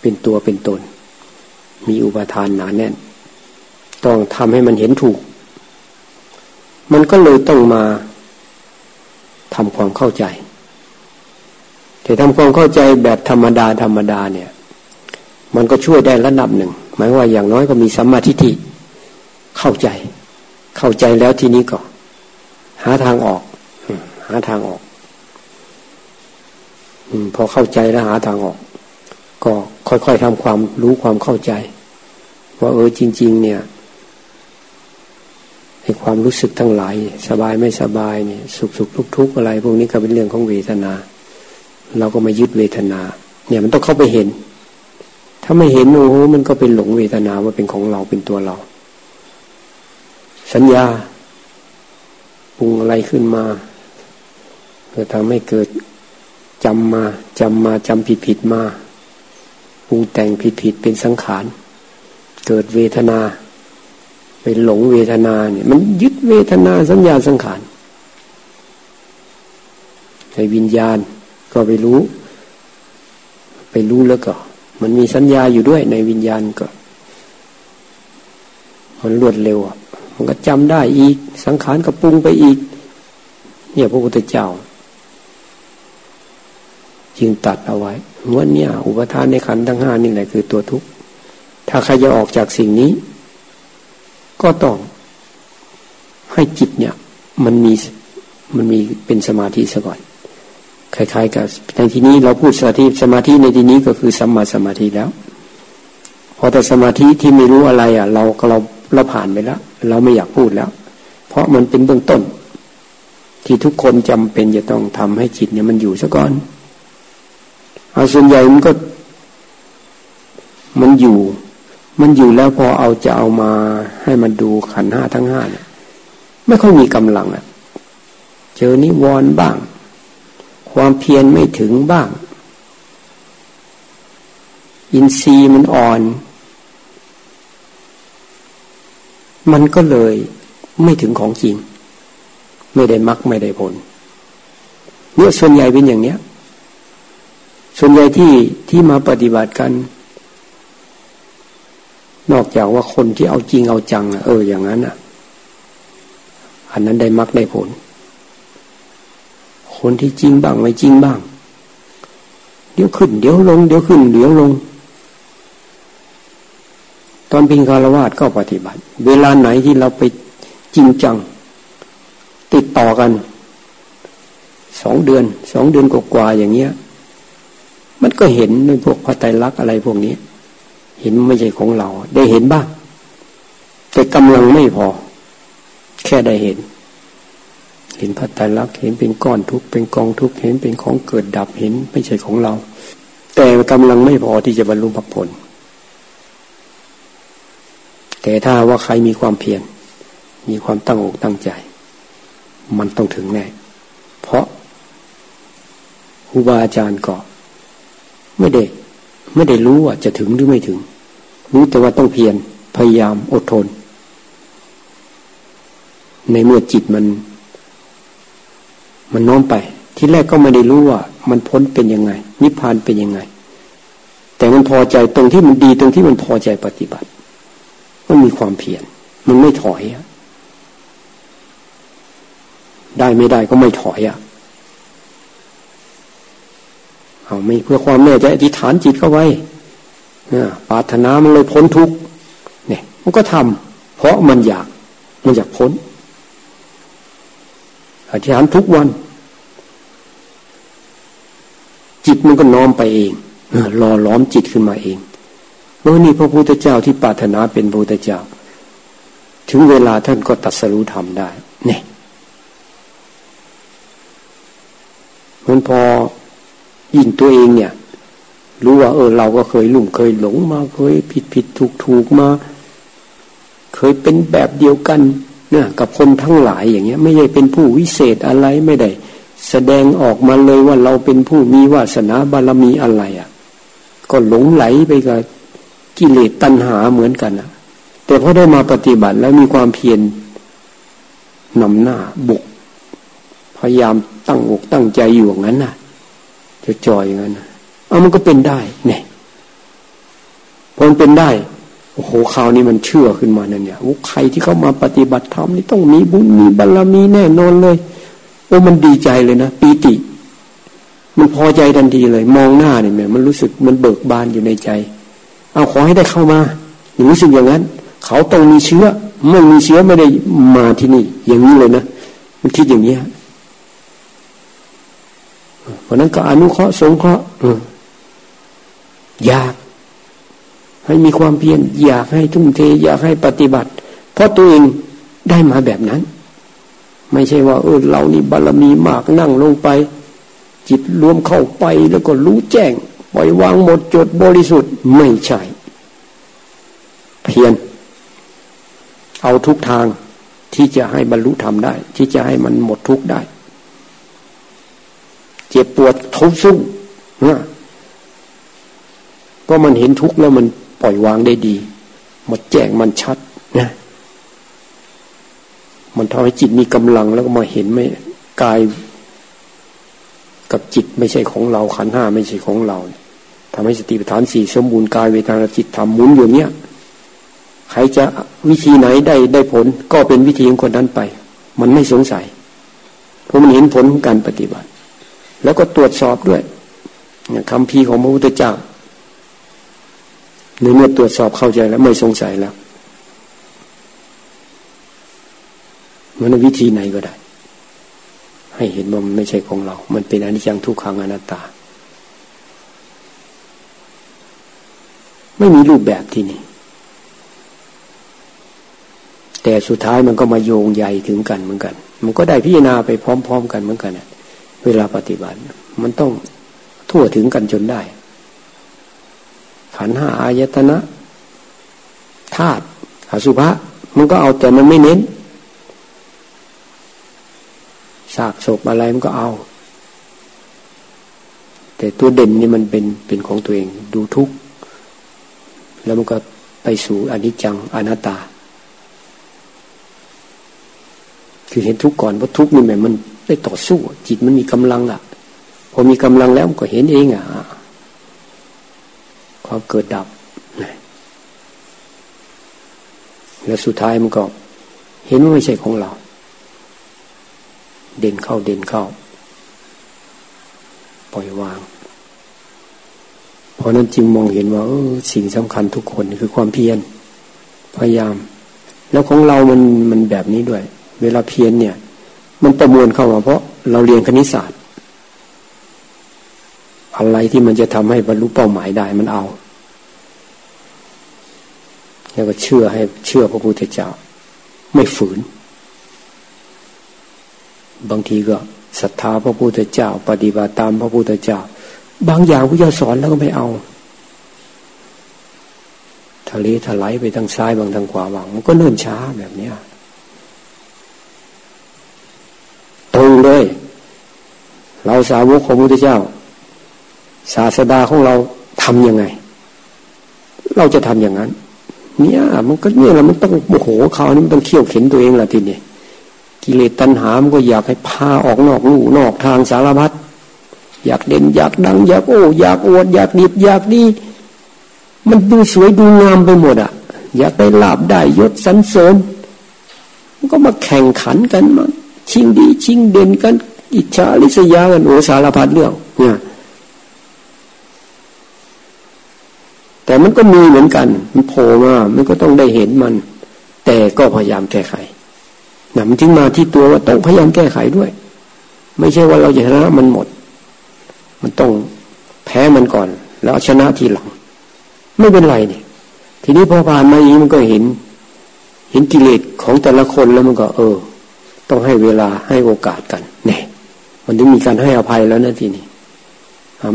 เป็นตัวเป็นตน มีอุปทานหนาแน่น ต้องทำให้มันเห็นถูก มันก็เลยต้องมาทำความเข้าใจ แต่ทำความเข้าใจแบบธรรมดาธรรมดาเนี่ย มันก็ช่วยได้ระดับหนึ่ง หมายว่าอย่างน้อยก็มีสัมมาทิฏฐิเข้าใจ เข้าใจแล้วทีนี้ก็ หาทางออก หาทางออกอพอเข้าใจแล้วหาทางออก ก็ค่อยๆทำความรู้ความเข้าใจว่าเออจริง ๆ เนี่ย ความรู้สึกทั้งหลาย สบายไม่สบายเนี่ยสุขสุขทุกทุกอะไร พวกนี้ก็เป็นเรื่องของเวทนา เราก็มายึดเวทนา เนี่ยมันต้องเข้าไปเห็น ถ้าไม่เห็นโอ้โหมันก็เป็นหลงเวทนาว่าเป็นของเราเป็นตัวเรา สัญญาปรุงอะไรขึ้นมาเพื่อทำให้เกิดจำมาจำมาจำผิดผิดมาปรุงแต่งผิดผิดเป็นสังขาร เกิดเวทนา เป็นหลงเวทนาเนี่ย มันยึดเวทนาสัญญาสังขารในวิญญาณก็ไปรู้ ไปรู้แล้วก็ มันมีสัญญาอยู่ด้วยในวิญญาณก็ มันรวดเร็วมันก็จำได้อีก สังขารก็ปรุงไปอีก เนี่ยพระพุทธเจ้า จึงตัดเอาไว้ว่าเนี่ย อุปทานในขันทั้งห้านี่แหละคือตัวทุกข์ถ้าใครจะออกจากสิ่งนี้ ก็ต้องให้จิตเนี่ย มันมีมันมีเป็นสมาธิซะก่อนคล้ายๆกับในที่นี้เราพูดสมาธิสมาธิในที่นี้ก็คือสัมมาสมาธิแล้ว พอแต่สมาธิที่ไม่รู้อะไรอะ เราเราเราผ่านไปแล้ว เราไม่อยากพูดแล้ว เพราะมันเป็นเบื้องต้น ที่ทุกคนจำเป็นจะต้องทำให้จิตเนี่ยมันอยู่ซะก่อนเอาส่วนใหญ่มันก็ มันอยู่ มันอยู่แล้วพอเอาจะเอามาให้มันดูขันห้าทั้งห้าเนี่ยไม่ค่อยมีกำลังอะ่ะ เจอนิวรณ์บ้าง ความเพียรไม่ถึงบ้าง อินทรีย์มันอ่อน มันก็เลยไม่ถึงของจริง ไม่ได้มักไม่ได้ผลเนี่ยส่วนใหญ่เป็นอย่างเนี้ย ส่วนใหญ่ที่ที่มาปฏิบัติกัน นอกจากว่าคนที่เอาจริงเอาจังเอออย่างนั้นอะ อันนั้นได้มักได้ผล คนที่จริงบ้างไม่จริงบ้าง เดี๋ยวขึ้น เดี๋ยวลง เดี๋ยวขึ้น เดี๋ยวลง ตอนพิงคารวาสก็ปฏิบัติ เวลาไหนที่เราไปจริงจัง ติดต่อกันสองเดือนสองเดือนกว่าๆอย่างเงี้ย มันก็เห็นในพวกพระไตรลักษณ์อะไรพวกนี้ เห็นไม่ใช่ของเรา ได้เห็นบ้าง แต่กำลังไม่พอ แค่ได้เห็น เห็นพระไตรลักษณ์เห็นเป็นก้อนทุกเป็นกองทุกเห็นเป็นของเกิดดับเห็นไม่ใช่ของเรา แต่กำลังไม่พอที่จะบรรลุมรรคผล แต่ถ้าว่าใครมีความเพียรมีความตั้งอกตั้งใจ มันต้องถึงแน่ เพราะครูบาอาจารย์ก็ไม่ได้ไม่ได้รู้ว่าจะถึงหรือไม่ถึง รู้แต่ว่าต้องเพียรพยายามอดทน ในเมื่อจิตมัน มันน้อมไป ที่แรกก็ไม่ได้รู้ว่า มันพ้นเป็นยังไง นิพพานเป็นยังไง แต่มันพอใจตรงที่มันดีตรงที่มันพอใจปฏิบัติมันมีความเพียรมันไม่ถอยอะได้ไม่ได้ก็ไม่ถอยอะเอาไม่เพื่อความแน่ใจอธิษฐานจิตเข้าไว้ ปรารถนามันเลยพ้นทุกเนี่ยมันก็ทำเพราะมันอยากมันอยากพ้นอธิษฐานทุกวัน จิตมันก็น้อมไปเองรอล้อมจิตขึ้นมาเองเมื่อนี้พระพุทธเจ้าที่ปรารถนาเป็นพระพุทธเจ้า ถึงเวลาท่านก็ตัดสรู้ธรรมได้ เนี่ยมันพอยิ่งตัวเองเนี่ย รู้ว่า เออ เราก็เคยลุ่มเคยหลงมาเคยผิดผิดถูกถูกมา เคยเป็นแบบเดียวกันเนี่ยกับคนทั้งหลายอย่างเงี้ย ไม่ใช่เป็นผู้วิเศษอะไรไม่ได้ แสดงออกมาเลยว่าเราเป็นผู้มีวาสนาบารมีอะไรอะ่ะ ก็หลงไหลไปกับกิเลสตัณหาเหมือนกันอะ แต่พอได้มาปฏิบัติแล้วมีความเพียรนำหน้าบุก พยายามตั้งอกตั้งใจอยู่อย่างนั้นน่ะจะจอยอย่างนั้น เอามันก็เป็นได้ เนี่ยพอมันเป็นได้โอ้โหคราวนี้มันเชื่อขึ้นมาเนี่ยโอ้ใครที่เข้ามาปฏิบัติธรรมนี่ต้องมีบุญมีบารมีแน่นอนเลยโอ้มันดีใจเลยนะปีติ มันพอใจทันทีเลย มองหน้าเนี่ยมันรู้สึกมันเบิกบานอยู่ในใจ เอาขอให้ได้เข้ามาอย่างรู้สึกอย่างนั้น เขาต้องมีเชื้อไม่มีเชื้อไม่ได้มาที่นี่ อย่างนี้เลยนะมันคิดอย่างนี้เพราะนั้นก็อนุเคราะห์สงเคราะห์ อยาก ให้มีความเพียรอยากให้ทุ่มเท อยากให้ปฏิบัติ เพราะตัวเองได้มาแบบนั้น ไม่ใช่ว่า เออเรานี่บารมีมากนั่งลงไป จิตรวมเข้าไปแล้วก็รู้แจ้งปล่อยวางหมดจดบริสุทธิ์ไม่ใช่ เพียรเอาทุกทางที่จะให้บรรลุธรรมได้ ที่จะให้มันหมดทุกได้ เจ็บปวดทนสู้นะ ก็มันเห็นทุกข์แล้วมันปล่อยวางได้ดี หมดแจ้งมันชัดนะมันทำให้จิตมีกำลังแล้วก็มาเห็นไม่กายกับจิตไม่ใช่ของเราขันห้าไม่ใช่ของเราทำให้สติปัฏฐานสี่สมบูรณ์กายเวทนาจิตทำหมุนอยู่เนี้ยใครจะวิธีไหนได้ได้ผลก็เป็นวิธีของคนนั้นไป มันไม่สงสัยเพราะมันเห็นผลของการปฏิบัติ แล้วก็ตรวจสอบด้วยคำพีของพระพุทธเจ้า ในเมื่อตรวจสอบเข้าใจแล้วไม่สงสัยแล้วมันวิธีไหนก็ได้ ให้เห็นว่ามันไม่ใช่ของเรา มันเป็นอนิจจังทุกขังอนัตตา ไม่มีรูปแบบที่นี่ แต่สุดท้ายมันก็มาโยงใหญ่ถึงกันเหมือนกัน มันก็ได้พิจารณาไปพร้อม ๆ กันเหมือนกันเวลาปฏิบัติ มันต้องทั่วถึงกันจนได้ ขันห้าอายตนะธาตุอสุภะมันก็เอาแต่มันไม่เน้นสากศพอะไรมันก็เอา แต่ตัวเด่นนี่มันเป็นเป็นของตัวเองดูทุกข์แล้วมันก็ไปสู่อนิจจังอนัตตา คือเห็นทุกข์ก่อนเพราะทุกข์นี่แม่มันได้ต่อสู้ จิตมันมีกำลังอะ พอมีกำลังแล้วมันก็เห็นเองอะ ความเกิดดับแล้วสุดท้ายมันก็เห็นว่าไม่ใช่ของเรา เด่นเข้าเด่นเข้า ปล่อยวาง เพราะนั้นจึงมองเห็นว่าสิ่งสำคัญทุกคนคือความเพียรพยายาม แล้วของเรามันมันแบบนี้ด้วย เวลาเพียรเนี่ย มันประมวลเข้ามาเพราะเราเรียนคณิตศาสตร์ อะไรที่มันจะทำให้บรรลุเป้าหมายได้มันเอา แล้วก็เชื่อให้เชื่อพระพุทธเจ้า ไม่ฝืน บางทีก็ศรัทธาพระพุทธเจ้า ปฏิบัติตามพระพุทธเจ้า บางอย่างพระเจ้าสอนแล้วก็ไม่เอาทะเลถลายไปทางซ้ายบางทางขวาบางมันก็เนิ่นช้าแบบเนี้ยตรงเลย เราสาวกของพระพุทธเจ้า ศาสดาของเราทำยังไง เราจะทำอย่างนั้น เนี่ย มันก็เนี่ยแหละมันต้องโมโหเขานี่มันต้องเขี่ยวเข็นตัวเองละทีนี้กิเลสตัณหามันก็อยากให้พาออกนอกลู่นอกทางสารพัดอยากเด่นอยากดัง อยากโอ้ อยากอวดอยากดีอยากดี มันดูสวยดูงามไปหมดอะ อยากได้ลาบได้ยศสันเสริญมันก็มาแข่งขันกันมาชิงดี ชิงเด่นกัน อิจฉาริษยากันโอ้สารพัดเรื่องเนี่ย แต่มันก็มีเหมือนกัน มันโผล่มามันก็ต้องได้เห็นมัน แต่ก็พยายามแก้ไขนะมันถึงมาที่ตัวว่าต้องพยายามแก้ไขด้วย ไม่ใช่ว่าเราจะชนะมันหมด มันต้องแพ้มันก่อน แล้วชนะทีหลัง ไม่เป็นไรเนี่ยทีนี้พอผ่านมาอี้มันก็เห็น เห็นกิเลสของแต่ละคนแล้วมันก็ เออ ต้องให้เวลาให้โอกาสกันเนี่ยมันถึงมีการให้อภัยแล้วนะทีนี้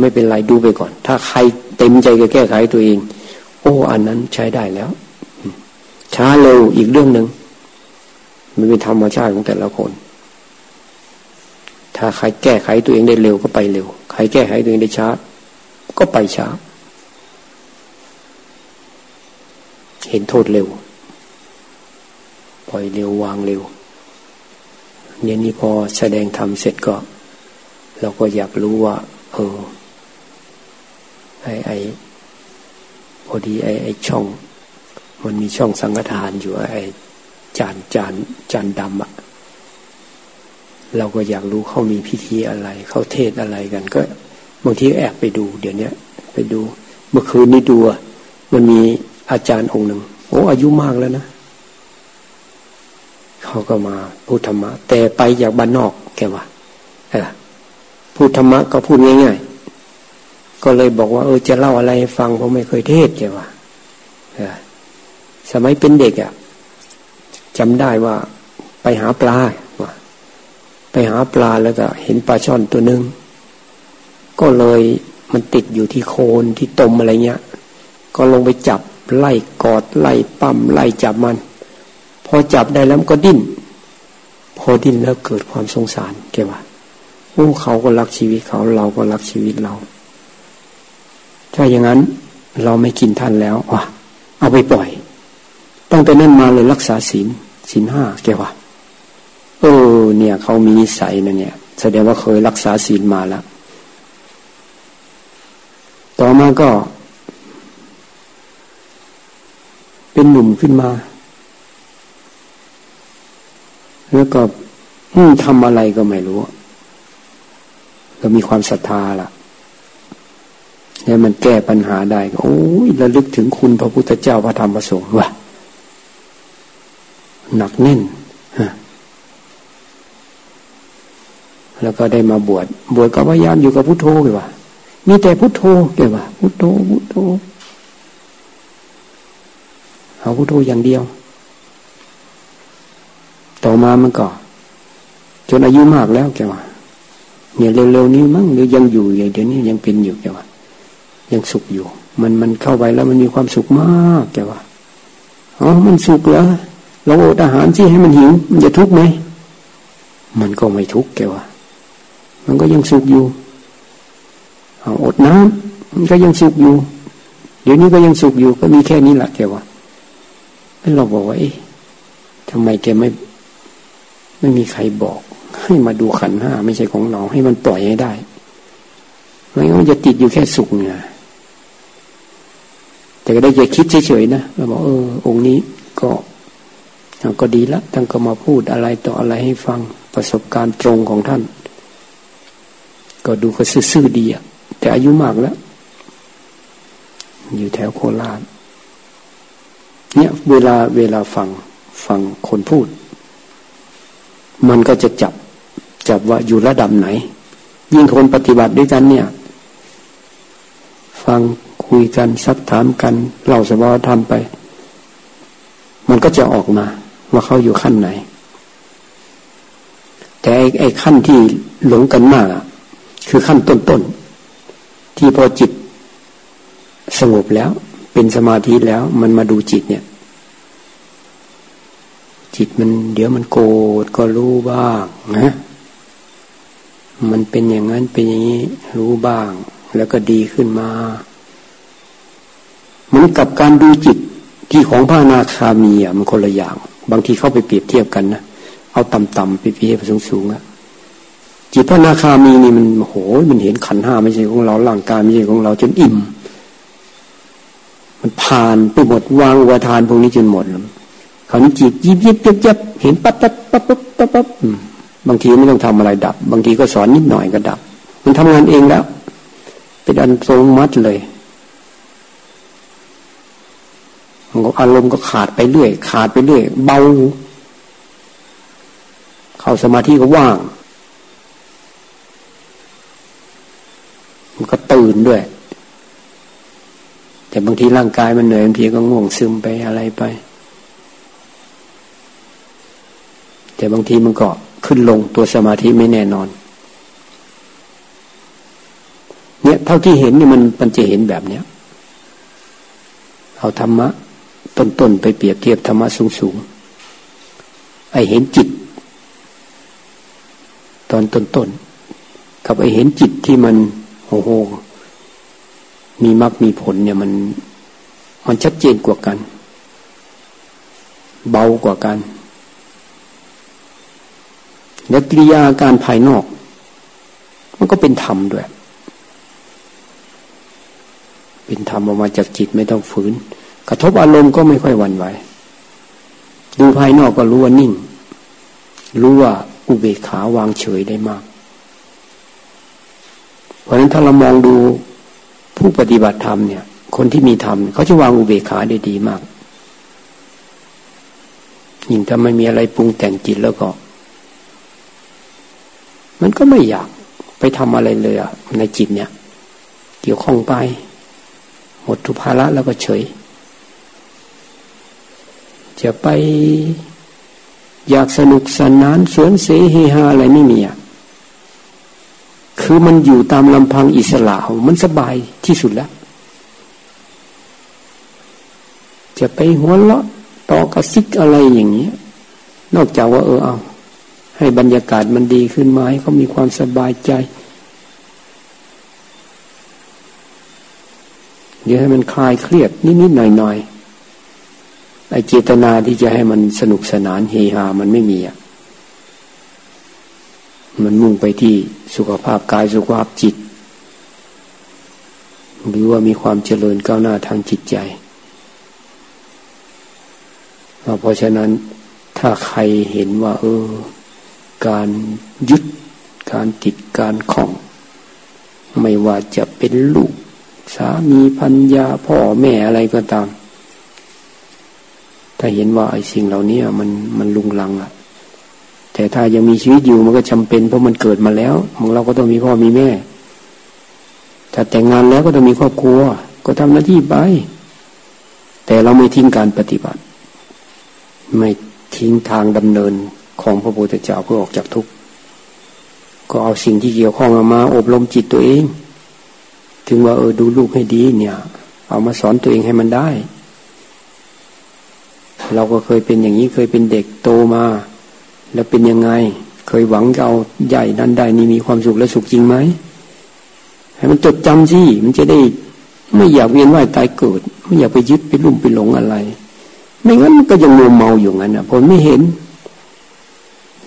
ไม่เป็นไรดูไปก่อน ถ้าใครเต็มใจจะแก้ไขตัวเอง โอ้ อันนั้นใช้ได้แล้ว ช้าเร็วอีกเรื่องหนึ่งมันเป็นธรรมชาติของแต่ละคน ถ้าใครแก้ไขตัวเองได้เร็วก็ไปเร็ว ใครแก้ไขตัวเองได้ช้า ก็ไปช้า เห็นโทษเร็ว ปล่อยเร็ววางเร็วเนี่ยนี่พอแสดงธรรมเสร็จก็ เราก็อยากรู้ว่า เออ ไอไอพอดีไอไอช่อง มันมีช่องสังฆทานอยู่ไอจานจานจานดำอะเราก็อยากรู้เขามีพิธีอะไร เขาเทศอะไรกัน ก็บางทีแอบไปดู เดี๋ยวนี้ไปดู เมื่อคืนนี้ดูมันมีอาจารย์องค์หนึ่งโอ้อายุมากแล้วนะเขาก็มาพูดธรรมะ แต่ไปจากบ้านนอกแกว่าพูดธรรมะก็พูดง่าย ก็เลยบอกว่าเออจะเล่าอะไรฟังผมไม่เคยเทศแกว่าเออสมัยเป็นเด็กอะ่ะจำได้ว่า ไปหาปลาว่าไปหาปลาแล้วก็ เห็นปลาช่อนตัวหนึ่งก็เลยมันติดอยู่ที่โคนที่ตมอะไรเงี้ย ก็ลงไปจับไล่กอดไล่ปั๊มไล่จับมัน พอจับได้แล้วก็ดิ้น พอดิ้นแล้วเกิดความสงสารแกว่าโอ้เขาก็รักชีวิตเขาเราก็รักชีวิตเรา ถ้าอย่างนั้นเราไม่กินท่านแล้วว่ะเอาไปปล่อย ตั้งแต่นั้นมาเลยรักษาศีลศีลห้าแกว่าเออเนี่ยเขามีนิสัยนะเนี่ย แสดงว่าเคยรักษาศีลมาแล้ว ต่อมาก็ เป็นหนุ่มขึ้นมา แล้วก็ทำอะไรก็ไม่รู้ ก็มีความศรัทธาล่ะ แล้วมันแก้ปัญหาได้โอ้ยระลึกถึงคุณพระพุทธเจ้าพระธรรมพระสงฆ์ว่ะหนักแน่นแล้วก็ได้มาบวชบวชก็พยายามอยู่กับพุทโธเลยว่ามีแต่พุทโธเกว่าพุทโธพุทโธเอาพุทโธอย่างเดียว ต่อมามันก็ จนอายุมากแล้วแกว่าเนี่ยเร็วๆนี้มั้งหรือยังอยู่อย่างเดี๋ยวนี้ยังเป็นอยู่แกว่า ยังสุขอยู่ มันมันเข้าไปแล้วมันมีความสุขมากแกว่าอ๋อมันสุขเหรอเราอดอาหารที่ให้มันหิวมันจะทุกข์ไหมมันก็ไม่ทุกข์แกว่า มันก็ยังสุขอยู่เอาอดน้ำมันก็ยังสุขอยู่ เดี๋ยวนี้ก็ยังสุขอยู่ ก็มีแค่นี้แหละแกว่าแล้วเราบอกว่าเอ๊ะทำไมแกไม่ ไม่มีใครบอก ให้มาดูขันห้าไม่ใช่ของเรา ให้มันปล่อยให้ได้ไม่งั้นมันจะติดอยู่แค่สุขไง แต่ก็ได้แค่คิดเฉยๆนะเราบอกเออ องค์นี้ก็ก็ดีละท่านก็มาพูดอะไรต่ออะไรให้ฟังประสบการณ์ตรงของท่าน ก็ดูก็ซื่อๆดีอะแต่อายุมากแล้ว อยู่แถวโคราชเนี่ยเวลาเวลาฟังฟังคนพูด มันก็จะจับจับว่าอยู่ระดับไหน ยิ่งคนปฏิบัติด้วยกันเนี่ย ฟัง คุยกันซักถามกันเล่าสภาวธรรมไป มันก็จะออกมา ว่าเขาอยู่ขั้นไหน แต่ไอ้ขั้นที่หลงกันมากคือขั้นต้นๆที่พอจิตสงบแล้ว เป็นสมาธิแล้ว มันมาดูจิตเนี่ย จิตมันเดี๋ยวมันโกรธก็รู้บ้างนะมันเป็นอย่างนั้นเป็นอย่างนี้รู้บ้าง แล้วก็ดีขึ้นมา เหมือนกับการดูจิตที่ของพระนาคามีอะมันคนละอย่าง บางทีเข้าไปเปรียบเทียบกันนะเอาต่ำๆไปเปรียบสูงๆอะจิตพระนาคามีนี่มันโหมันเห็นขันห้าไม่ใช่ของเราร่างกายไม่ใช่ของเราจนอิ่ม มันผ่านไปหมดวางอุปทานพวกนี้จนหมดคราวนี้จิตยิบยิบยิบยิบเห็นปั๊บปั๊บปั๊บปั๊บปั๊บปั๊บบางทีไม่ต้องทำอะไรดับ บางทีก็สอนนิดหน่อยก็ดับ มันทำงานเองแล้ว เป็นอันทรงมัดเลย อารมณ์ก็ขาดไปเรื่อย ขาดไปเรื่อย เบา เข้าสมาธิก็ว่าง มันก็ตื่นด้วย แต่บางทีร่างกายมันเหนื่อยบางทีก็ง่วงซึมไปอะไรไป แต่บางทีมันก็ขึ้นลงตัวสมาธิไม่แน่นอน เนี่ยเท่าที่เห็นเนี่ยมันมันจะเห็นแบบเนี้ยเอาธรรมะ ต้นๆไปเปรียบเทียบธรรมะสูงๆไอเห็นจิต ตอนต้นๆกับไอเห็นจิตที่มันโอ้โหมีมรรคมีผลเนี่ยมัน มันชัดเจนกว่ากัน เบากว่ากันและกิริยาการภายนอก มันก็เป็นธรรมด้วย เป็นธรรมออกมาจากจิตไม่ต้องฝืน กระทบอารมณ์ก็ไม่ค่อยหวั่นไหวดูภายนอกก็รู้ว่านิ่ง รู้ว่าอุเบกขาวางเฉยได้มาก เพราะฉะนั้นถ้าเรามองดูผู้ปฏิบัติธรรมเนี่ย คนที่มีธรรมเขาจะวางอุเบกขาได้ดีมากยิ่งถ้าไม่มีอะไรปรุงแต่งจิตแล้วก็ มันก็ไม่อยากไปทำอะไรเลยอะในจิตเนี่ย เกี่ยวข้องไป หมดทุภาระแล้วก็เฉย จะไปอยากสนุกสนานสวนเสเฮฮาอะไรไม่มีอะคือมันอยู่ตามลำพังอิสระมันสบายที่สุดแล้ว จะไปหัวเราะต่อกระซิกอะไรอย่างเงี้ย นอกจากว่าเออเอา ให้บรรยากาศมันดีขึ้นมาให้เขามีความสบายใจ เดี๋ยวให้มันคลายเครียดนิดๆหน่อยๆ ไอเจตนาที่จะให้มันสนุกสนานเฮฮามันไม่มีอะมันมุ่งไปที่สุขภาพกายสุขภาพจิต หรือว่ามีความเจริญก้าวหน้าทางจิตใจ เพราะฉะนั้นถ้าใครเห็นว่า เออ การยึดการติดการของไม่ว่าจะเป็นลูก สามีพัญญาพ่อแม่อะไรก็ตาม ถ้าเห็นว่าไอ้สิ่งเหล่านี้มันมันลุงลังอะ แต่ถ้ายังมีชีวิตอยู่มันก็จำเป็นเพราะมันเกิดมาแล้วของเราก็ต้องมีพ่อมีแม่ ถ้าแต่งงานแล้วก็ต้องมีครอบครัว ก็ทำหน้าที่ไป แต่เราไม่ทิ้งการปฏิบัติ ไม่ทิ้งทางดำเนินของพระพุทธเจ้าเพื่อออกจากทุกข์ก็เอาสิ่งที่เกี่ยวข้องมาอบรมจิตตัวเอง ถึงว่าเออดูลูกให้ดีเนี่ย เอามาสอนตัวเองให้มันได้ เราก็เคยเป็นอย่างนี้เคยเป็นเด็กโตมา แล้วเป็นยังไง เคยหวังเอาใหญ่นั้นได้นี่มีความสุขและสุขจริงไหมให้มันจดจำสิมันจะได้ไม่อยากเวียนว่ายตายเกิด ไม่อยากไปยึดไปลุ่มไปหลงอะไร ไม่งั้นมันก็ยังมัวเมาอยู่งั้นอะผมไม่เห็น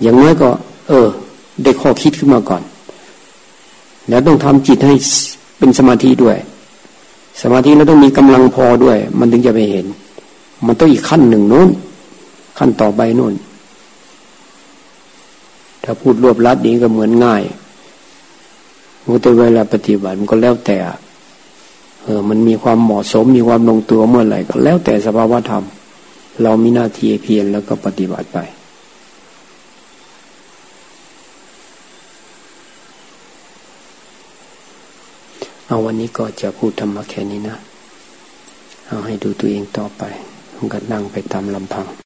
อย่างน้อยก็ เออ ได้ข้อคิดขึ้นมาก่อน แล้วต้องทำจิตให้เป็นสมาธิด้วย สมาธิแล้วต้องมีกำลังพอด้วย มันถึงจะไปเห็น มันต้องอีกขั้นหนึ่งนู้น ขั้นต่อไปนู้นถ้าพูดรวบลัดนี้ก็เหมือนง่ายมันแต่เวลาปฏิบัติมันก็แล้วแต่ เออ มันมีความเหมาะสมมีความลงตัวเมื่อไหร่ก็แล้วแต่สภาวะธรรม เรามีหน้าที่เพียรแล้วก็ปฏิบัติไปเอาวันนี้ก็จะพูดธรรมะแค่นี้นะ เอาให้ดูตัวเองต่อไป ก็นั่งไปตามลำพัง